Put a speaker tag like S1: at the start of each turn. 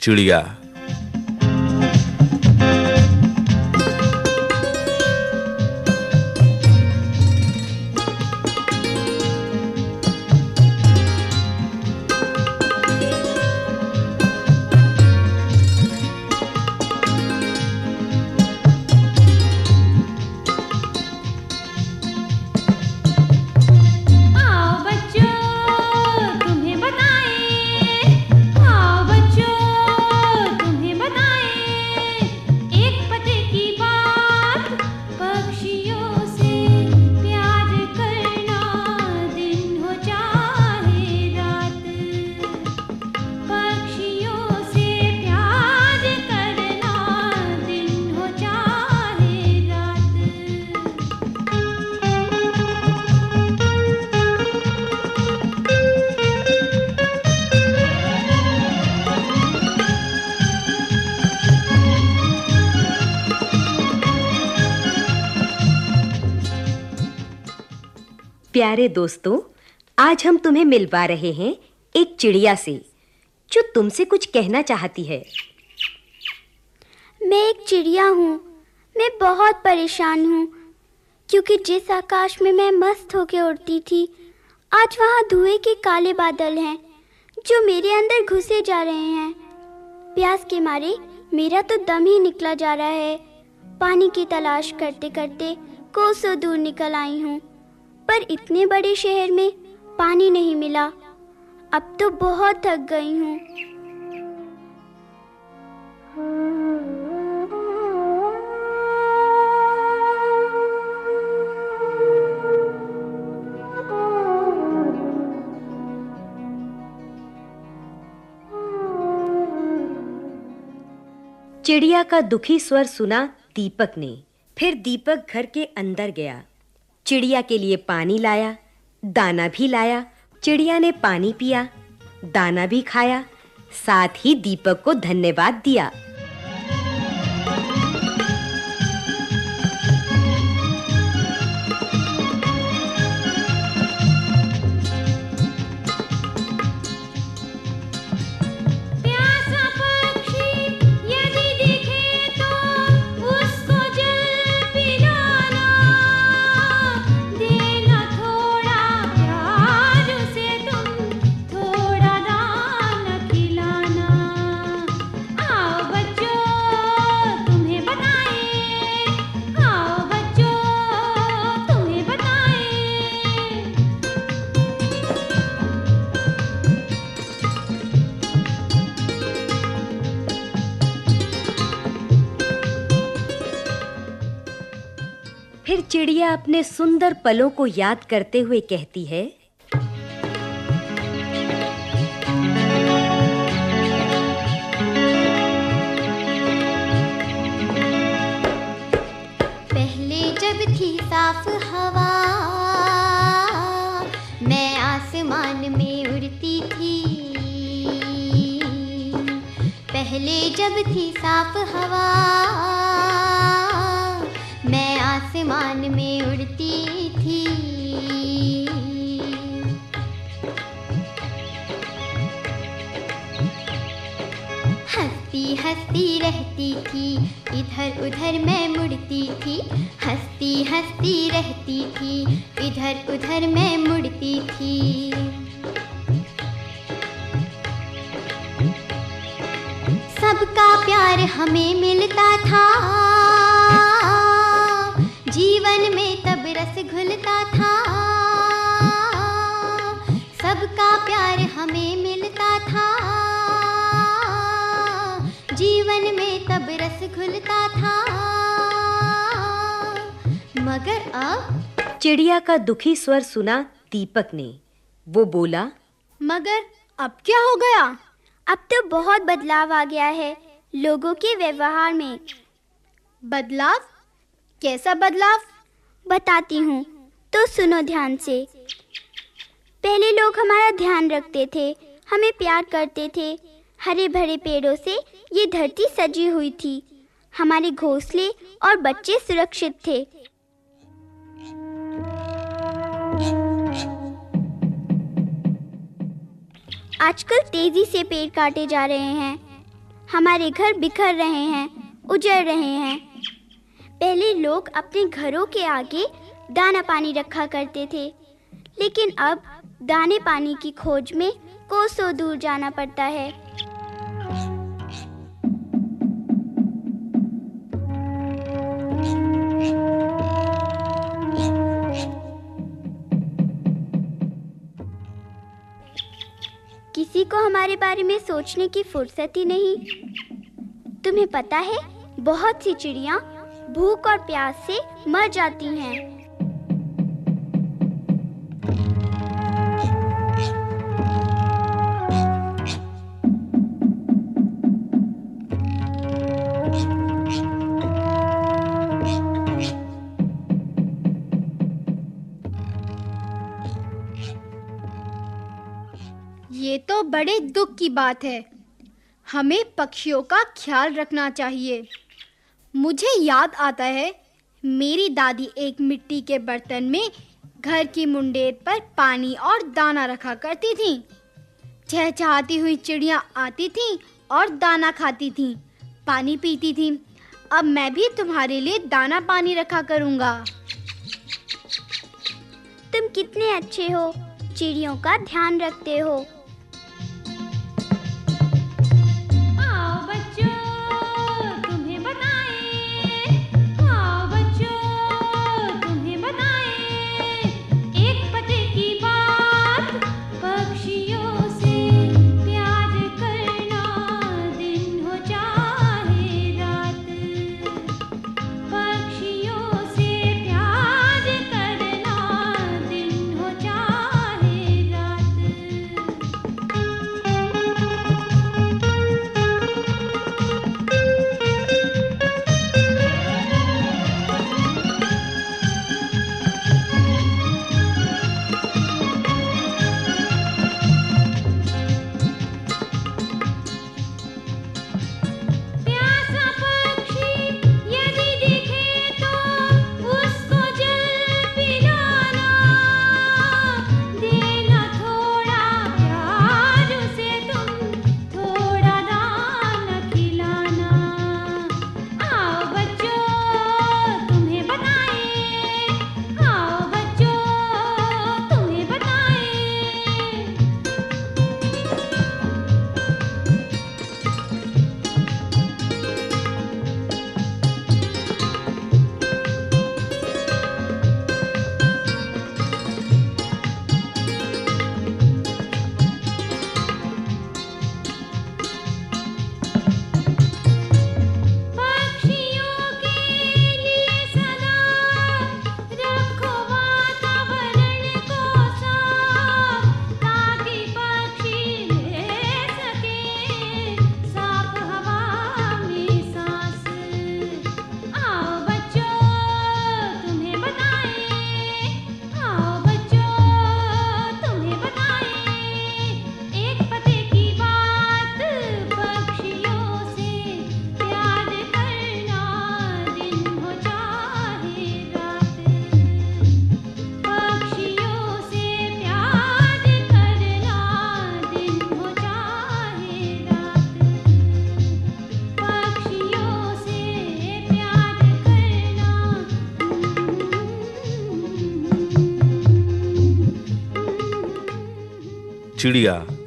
S1: चिड़िया
S2: प्यारे
S3: दोस्तों, आज हम तुम्हें मिलवा रहे हैं एक चिड़िया से, जो तुमसे कुछ कहना चाहती है।
S4: मैं एक चिड़िया हूँ। मैं बहुत परेशान हूँ, क्योंकि जिस आकाश में मैं मस्त होकर उड़ती थी, आज वहाँ धुएँ के काले बादल हैं, जो मेरे अंदर घुसे जा रहे हैं। प्यास के मारे मेरा तो दम ही निकला जा रहा है। पानी की तलाश करते करते कोसों दूर निकल आई हूँ। पर इतने बड़े शहर में पानी नहीं मिला। अब तो बहुत थक गई हूँ।
S3: चिड़िया का दुखी स्वर सुना दीपक ने। फिर दीपक घर के अंदर गया। चिड़िया के लिए पानी लाया, दाना भी लाया, चिड़िया ने पानी पिया, दाना भी खाया, साथ ही दीपक को धन्यवाद दिया। फिर चिड़िया अपने सुंदर पलों को याद करते हुए कहती है,
S4: पहले जब थी साफ़ हवा, मैं आसमान में उड़ती थी। पहले जब थी साफ़ हवा आसमान में उड़ती थी। हंसती हंसती रहती थी, इधर उधर मैं मुड़ती थी। हंसती हंसती रहती थी, इधर उधर मैं मुड़ती थी। सबका प्यार हमें मिलता था। जीवन में तब रस घुलता था। सबका प्यार हमें मिलता था। जीवन में तब रस घुलता था। मगर अब
S3: चिड़िया का दुखी स्वर सुना दीपक ने। वो बोला
S4: मगर अब क्या हो गया? अब तो बहुत बदलाव आ गया है लोगों के व्यवहार में। बदलाव? कैसा बदलाव बताती हूँ तो सुनो ध्यान से। पहले लोग हमारा ध्यान रखते थे, हमें प्यार करते थे। हरे भरे पेड़ों से ये धरती सजी हुई थी। हमारे घोंसले और बच्चे सुरक्षित थे। आजकल तेज़ी से पेड़ काटे जा रहे हैं।
S1: हमारे घर बिखर रहे हैं, उजड़ रहे हैं। पहले लोग अपने घरों के आगे दाना पानी रखा करते थे। लेकिन अब दाने पानी की खोज में कोसों दूर जाना पड़ता है। किसी को हमारे बारे में सोचने की फुर्सत ही नहीं। तुम्हें पता है, बहुत सी चिड़िया भूख और प्यास से मर जाती हैं।
S5: ये तो बड़े दुख की बात है। हमें पक्षियों का ख्याल रखना चाहिए। मुझे याद आता है, मेरी दादी एक मिट्टी के बर्तन में घर की मुंडेर पर पानी और दाना रखा करती थी। चहचहाती हुई चिड़िया आती थीं और दाना खाती थीं, पानी पीती थीं। अब मैं भी तुम्हारे लिए दाना पानी रखा करूँगा।
S1: तुम कितने अच्छे हो, चिड़ियों का ध्यान रखते हो।
S6: चिड़िया।